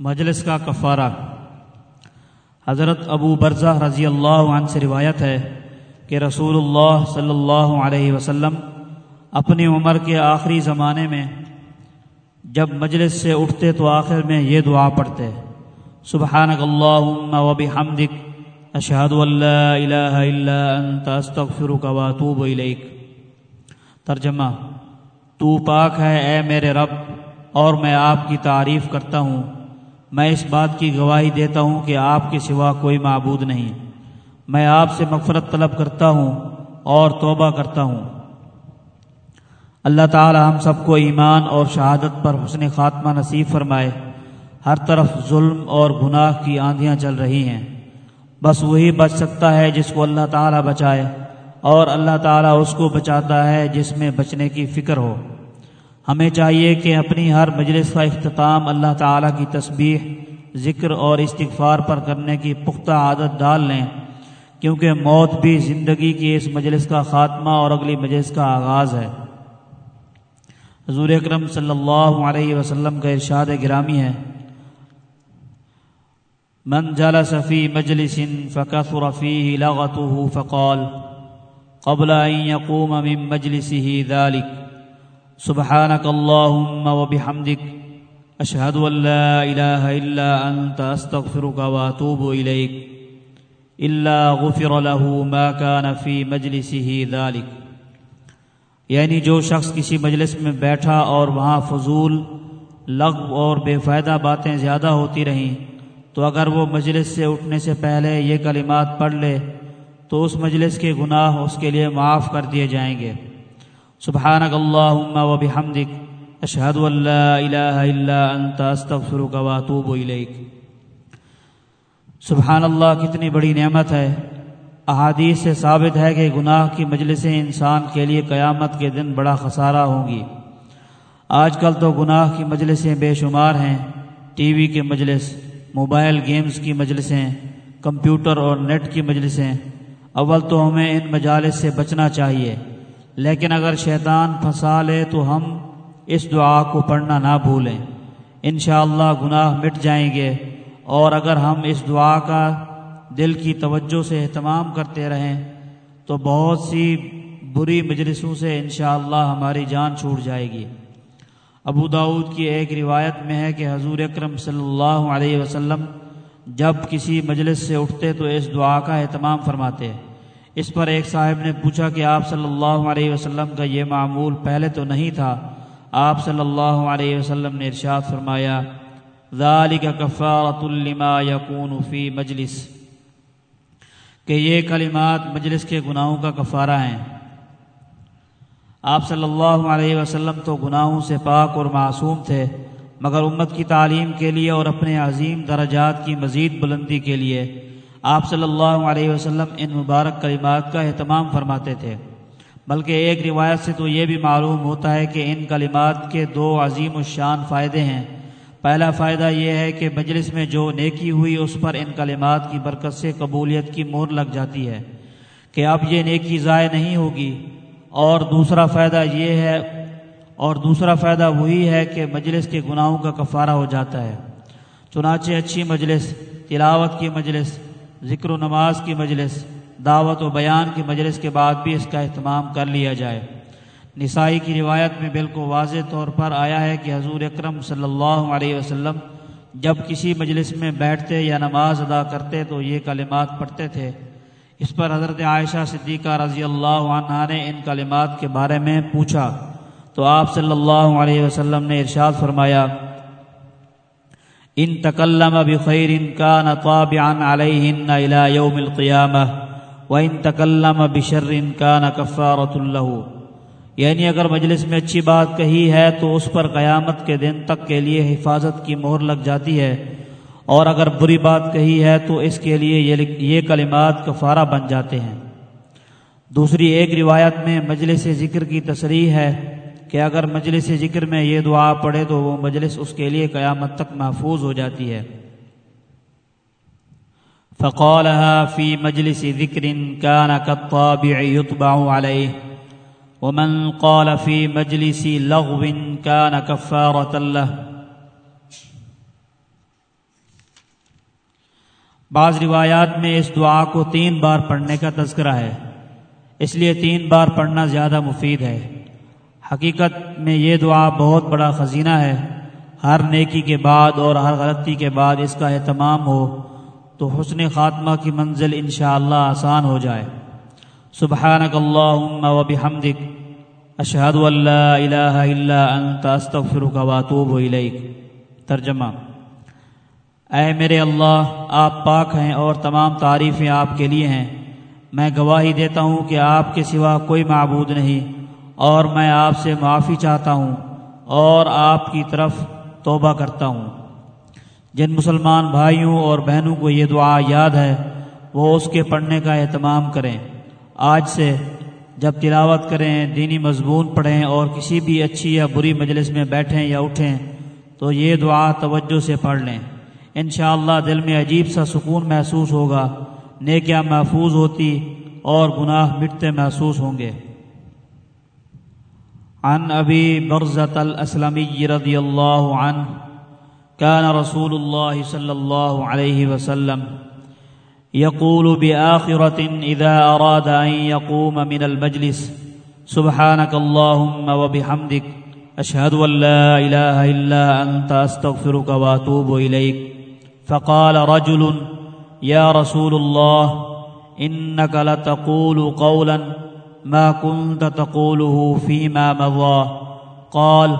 مجلس کا کفارہ۔ حضرت ابو برزہ رضی اللہ عنہ سے روایت ہے کہ رسول اللہ صلی اللہ علیہ وسلم اپنی عمر کے آخری زمانے میں جب مجلس سے اٹھتے تو آخر میں یہ دعا پڑھتے، سبحانک اللہم و بحمدک، اشہد اللہ الہ الا انت، استغفرک و اتوب الیک۔ ترجمہ، تو پاک ہے اے میرے رب اور میں آپ کی تعریف کرتا ہوں۔ میں اس بات کی گواہی دیتا ہوں کہ آپ کے سوا کوئی معبود نہیں۔ میں آپ سے مغفرت طلب کرتا ہوں اور توبہ کرتا ہوں۔ اللہ تعالی ہم سب کو ایمان اور شہادت پر حسن خاتمہ نصیب فرمائے۔ ہر طرف ظلم اور گناہ کی آندیاں چل رہی ہیں۔ بس وہی بچ سکتا ہے جس کو اللہ تعالی بچائے اور اللہ تعالیٰ اس کو بچاتا ہے جس میں بچنے کی فکر ہو۔ ہمیں چاہیے کہ اپنی ہر مجلس کا اختتام اللہ تعالیٰ کی تسبیح، ذکر اور استغفار پر کرنے کی پختہ عادت ڈال لیں، کیونکہ موت بھی زندگی کی اس مجلس کا خاتمہ اور اگلی مجلس کا آغاز ہے۔ حضور اکرم صلی اللہ علیہ وسلم کا ارشاد گرامی ہے۔ من جلس في مجلس فكثر فيه لغته فقال، قبل أن يقوم من مجلسه ذلك سبحانك اللهم وبحمدك أشهد أن لا إله إلا أنت أستغفرك وأتوب إليك إلا غفر له ما كان في مجلسه ذلك یعنی جو شخص کسی مجلس میں بیٹھا اور وہاں فضول، لغو اور بے فائدہ باتیں زیادہ ہوتی رہیں، تو اگر وہ مجلس سے اٹھنے سے پہلے یہ کلمات پڑھ لے، تو اس مجلس کے گناہ اس کے لیے معاف کر دیے جائیں گے۔ سبحانک اللہم و بحمدک اشہد اللہ الہ الا انت استغفرک و اتوب الیک سبحان اللہ، کتنی بڑی نعمت ہے۔ احادیث سے ثابت ہے کہ گناہ کی مجلسیں انسان کے لیے قیامت کے دن بڑا خسارہ ہوں گی۔ آج کل تو گناہ کی مجلسیں بے شمار ہیں۔ ٹی وی کے مجلس، موبائل گیمز کی مجلسیں، کمپیوٹر اور نیٹ کی مجلسیں۔ اول تو ہمیں ان مجالس سے بچنا چاہیے۔ لیکن اگر شیطان پھنسا لے تو ہم اس دعا کو پڑھنا نہ بھولیں۔ انشاءاللہ اللہ گناہ مٹ جائیں گے۔ اور اگر ہم اس دعا کا دل کی توجہ سے اہتمام کرتے رہیں، تو بہت سی بری مجلسوں سے انشاءاللہ ہماری جان چھوٹ جائے گی۔ ابو داود کی ایک روایت میں ہے کہ حضور اکرم صلی اللہ علیہ وسلم جب کسی مجلس سے اٹھتے تو اس دعا کا اہتمام فرماتے۔ اس پر ایک صاحب نے پوچھا کہ آپ صلی اللہ علیہ وسلم کا یہ معمول پہلے تو نہیں تھا۔ آپ صلی اللہ علیہ وسلم نے ارشاد فرمایا ذالک کفارت لما یکون فی مجلس۔ کہ یہ کلمات مجلس کے گناہوں کا کفارہ ہیں۔ آپ صلی اللہ علیہ وسلم تو گناہوں سے پاک اور معصوم تھے، مگر امت کی تعلیم کے لیے اور اپنے عظیم درجات کی مزید بلندی کے لیے۔ آپ صلی اللہ علیہ وسلم ان مبارک کلمات کا اہتمام فرماتے تھے۔ بلکہ ایک روایت سے تو یہ بھی معلوم ہوتا ہے کہ ان کلمات کے دو عظیم الشان فائدے ہیں۔ پہلا فائدہ یہ ہے کہ مجلس میں جو نیکی ہوئی اس پر ان کلمات کی برکت سے قبولیت کی مور لگ جاتی ہے کہ اب یہ نیکی ضائع نہیں ہوگی۔ اور دوسرا فائدہ یہ ہے، اور دوسرا فائدہ وہی ہے کہ مجلس کے گناہوں کا کفارہ ہو جاتا ہے۔ چنانچہ اچھی مجلس، تلاوت کی مجلس ذکر و نماز کی مجلس، دعوت و بیان کی مجلس کے بعد بھی اس کا اہتمام کر لیا جائے۔ نسائی کی روایت میں بالکل واضح طور پر آیا ہے کہ حضور اکرم صلی اللہ علیہ وسلم جب کسی مجلس میں بیٹھتے یا نماز ادا کرتے تو یہ کلمات پڑھتے تھے۔ اس پر حضرت عائشہ صدیقہ رضی اللہ عنہ نے ان کلمات کے بارے میں پوچھا۔ تو آپ صلی اللہ علیہ وسلم نے ارشاد فرمایا ان تکلم بخیر كان طابعا عليهن الى يوم القيامه وان تکلم بشر كان كفاره له. یعنی اگر مجلس میں اچھی بات کہی ہے تو اس پر قیامت کے دن تک کے لیے حفاظت کی مہر لگ جاتی ہے، اور اگر بری بات کہی ہے تو اس کے لیے یہ کلمات کفارہ بن جاتے ہیں۔ دوسری ایک روایت میں مجلس ذکر کی تصریح ہے کہ اگر مجلس ذکر میں یہ دعا پڑھے تو وہ مجلس اس کے لیے قیامت تک محفوظ ہو جاتی ہے۔ فقالها في مجلس ذكر كان كالطابع يطبع عليه ومن قال في مجلس لغو كان كفارة له بعض روایات میں اس دعا کو تین بار پڑھنے کا تذکرہ ہے، اس لیے تین بار پڑھنا زیادہ مفید ہے۔ حقیقت میں یہ دعا بہت بڑا خزینہ ہے۔ ہر نیکی کے بعد اور ہر غلطی کے بعد اس کا اہتمام ہو تو حسن خاتمہ کی منزل انشاءاللہ اللہ آسان ہو جائے۔ سبحانک اللہم و بحمدک۔ اشہد اللہ الہ الا انت، استغفرک و اتوب الیک۔ ترجمہ۔ اے میرے اللہ، آپ پاک ہیں اور تمام تعریفیں آپ کے لیے ہیں۔ میں گواہی دیتا ہوں کہ آپ کے سوا کوئی معبود نہیں۔ اور میں آپ سے معافی چاہتا ہوں اور آپ کی طرف توبہ کرتا ہوں۔ جن مسلمان بھائیوں اور بہنوں کو یہ دعا یاد ہے، وہ اس کے پڑھنے کا اہتمام کریں۔ آج سے جب تلاوت کریں، دینی مضمون پڑھیں اور کسی بھی اچھی یا بری مجلس میں بیٹھیں یا اٹھیں، تو یہ دعا توجہ سے پڑھ لیں۔ انشاءاللہ دل میں عجیب سا سکون محسوس ہوگا، نیکیاں محفوظ ہوتی اور گناہ مٹتے محسوس ہوں گے۔ عن أبي برزة الأسلمي رضي الله عنه كان رسول الله صلى الله عليه وسلم يقول بآخرة إذا أراد أن يقوم من المجلس سبحانك اللهم وبحمدك أشهد أن لا إله إلا أنت أستغفرك وأتوب إليك. فقال رجل يا رسول الله إنك لتقول قولاً ما كنت تقوله فيما مضى. قال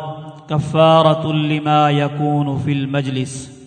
كفارة لما يكون في المجلس.